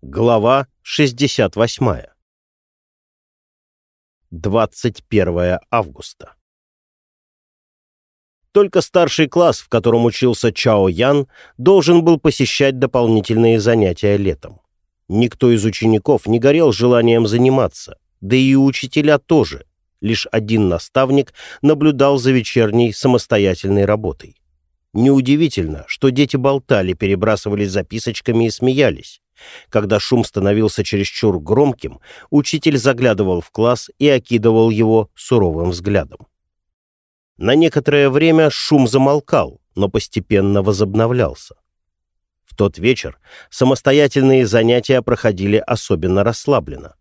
Глава 68. 21 августа. Только старший класс, в котором учился Чао Ян, должен был посещать дополнительные занятия летом. Никто из учеников не горел желанием заниматься, да и учителя тоже. Лишь один наставник наблюдал за вечерней самостоятельной работой. Неудивительно, что дети болтали, перебрасывались записочками и смеялись. Когда шум становился чересчур громким, учитель заглядывал в класс и окидывал его суровым взглядом. На некоторое время шум замолкал, но постепенно возобновлялся. В тот вечер самостоятельные занятия проходили особенно расслабленно.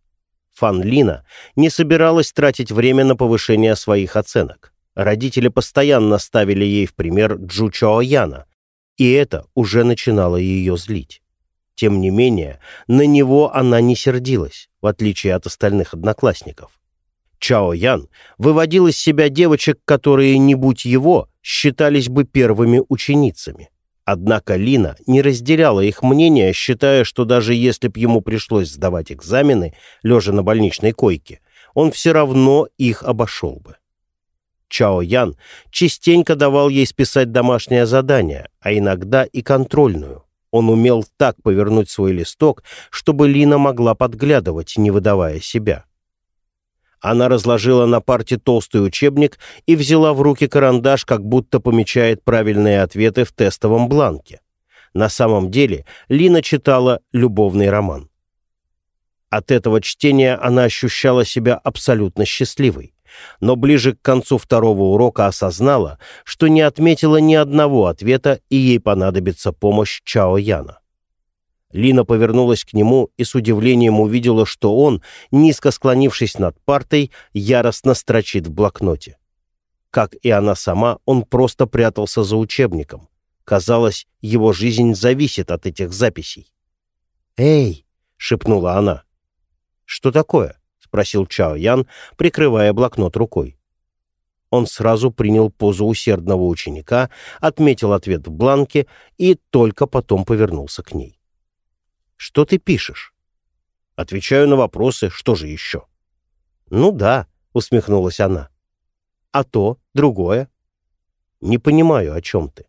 Фан Лина не собиралась тратить время на повышение своих оценок. Родители постоянно ставили ей в пример Джу Чао Яна, и это уже начинало ее злить. Тем не менее, на него она не сердилась, в отличие от остальных одноклассников. Чао Ян выводил из себя девочек, которые, не будь его, считались бы первыми ученицами. Однако Лина не разделяла их мнение, считая, что даже если б ему пришлось сдавать экзамены, лежа на больничной койке, он все равно их обошел бы. Чао Ян частенько давал ей списать домашнее задание, а иногда и контрольную. Он умел так повернуть свой листок, чтобы Лина могла подглядывать, не выдавая себя. Она разложила на парте толстый учебник и взяла в руки карандаш, как будто помечает правильные ответы в тестовом бланке. На самом деле Лина читала любовный роман. От этого чтения она ощущала себя абсолютно счастливой но ближе к концу второго урока осознала, что не отметила ни одного ответа, и ей понадобится помощь Чао Яна. Лина повернулась к нему и с удивлением увидела, что он, низко склонившись над партой, яростно строчит в блокноте. Как и она сама, он просто прятался за учебником. Казалось, его жизнь зависит от этих записей. «Эй!» — шепнула она. «Что такое?» — спросил Чао Ян, прикрывая блокнот рукой. Он сразу принял позу усердного ученика, отметил ответ в бланке и только потом повернулся к ней. «Что ты пишешь?» «Отвечаю на вопросы. Что же еще?» «Ну да», — усмехнулась она. «А то, другое?» «Не понимаю, о чем ты».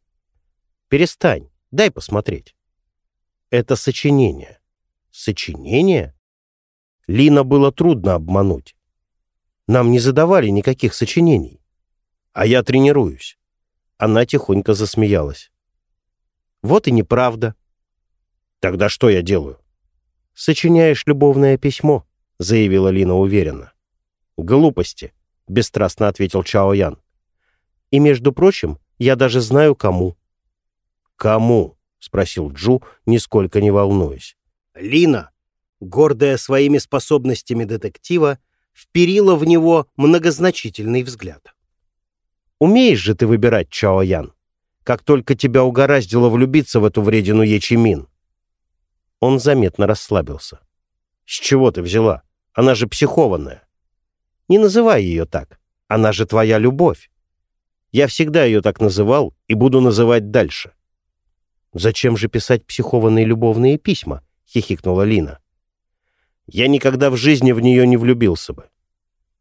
«Перестань, дай посмотреть». «Это сочинение». «Сочинение?» Лина было трудно обмануть. Нам не задавали никаких сочинений. А я тренируюсь. Она тихонько засмеялась. Вот и неправда. Тогда что я делаю? Сочиняешь любовное письмо, заявила Лина уверенно. Глупости, бесстрастно ответил Чао Ян. И, между прочим, я даже знаю, кому. Кому? спросил Джу, нисколько не волнуясь. Лина, гордая своими способностями детектива, вперила в него многозначительный взгляд. «Умеешь же ты выбирать, Чао Ян, как только тебя угораздило влюбиться в эту вредину Ечимин». Он заметно расслабился. «С чего ты взяла? Она же психованная». «Не называй ее так. Она же твоя любовь. Я всегда ее так называл и буду называть дальше». «Зачем же писать психованные любовные письма?» — хихикнула Лина. Я никогда в жизни в нее не влюбился бы.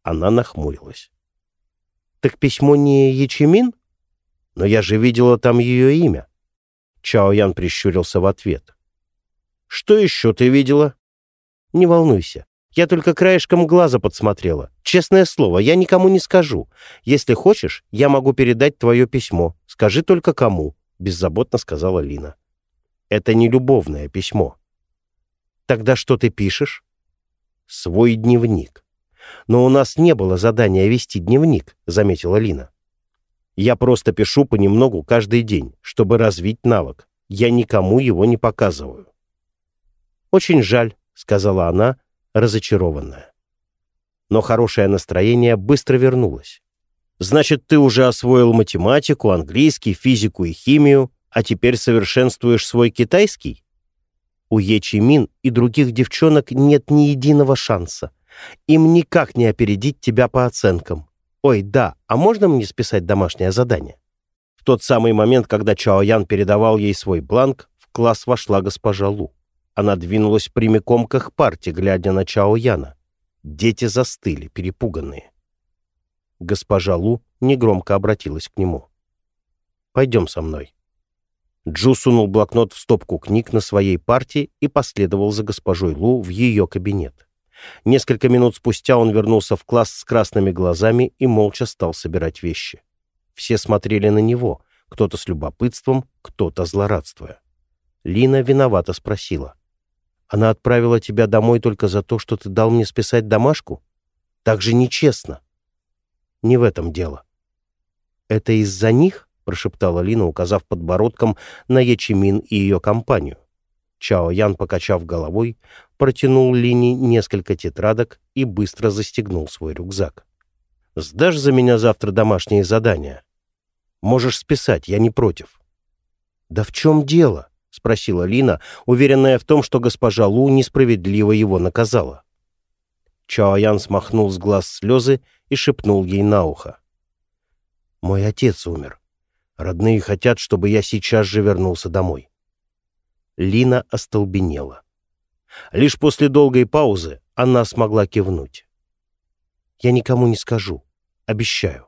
Она нахмурилась. Так письмо не Ячемин? Но я же видела там ее имя. Чао Ян прищурился в ответ. Что еще ты видела? Не волнуйся. Я только краешком глаза подсмотрела. Честное слово, я никому не скажу. Если хочешь, я могу передать твое письмо. Скажи только кому, — беззаботно сказала Лина. Это не любовное письмо. Тогда что ты пишешь? Свой дневник. Но у нас не было задания вести дневник, заметила Лина. Я просто пишу понемногу каждый день, чтобы развить навык. Я никому его не показываю. Очень жаль, сказала она, разочарованная. Но хорошее настроение быстро вернулось. Значит, ты уже освоил математику, английский, физику и химию, а теперь совершенствуешь свой китайский? У Мин и других девчонок нет ни единого шанса. Им никак не опередить тебя по оценкам. Ой, да, а можно мне списать домашнее задание? В тот самый момент, когда Чао Ян передавал ей свой бланк, в класс вошла госпожа Лу. Она двинулась прямиком к их парте, глядя на Чао Яна. Дети застыли, перепуганные. Госпожа Лу негромко обратилась к нему. «Пойдем со мной». Джу сунул блокнот в стопку книг на своей парте и последовал за госпожой Лу в ее кабинет. Несколько минут спустя он вернулся в класс с красными глазами и молча стал собирать вещи. Все смотрели на него, кто-то с любопытством, кто-то злорадствуя. Лина виновато спросила. «Она отправила тебя домой только за то, что ты дал мне списать домашку? Так же нечестно». «Не в этом дело». «Это из-за них?» — прошептала Лина, указав подбородком на Ячимин и ее компанию. Чао Ян, покачав головой, протянул Лине несколько тетрадок и быстро застегнул свой рюкзак. «Сдашь за меня завтра домашние задания? Можешь списать, я не против». «Да в чем дело?» — спросила Лина, уверенная в том, что госпожа Лу несправедливо его наказала. Чао Ян смахнул с глаз слезы и шепнул ей на ухо. «Мой отец умер. Родные хотят, чтобы я сейчас же вернулся домой». Лина остолбенела. Лишь после долгой паузы она смогла кивнуть. «Я никому не скажу. Обещаю».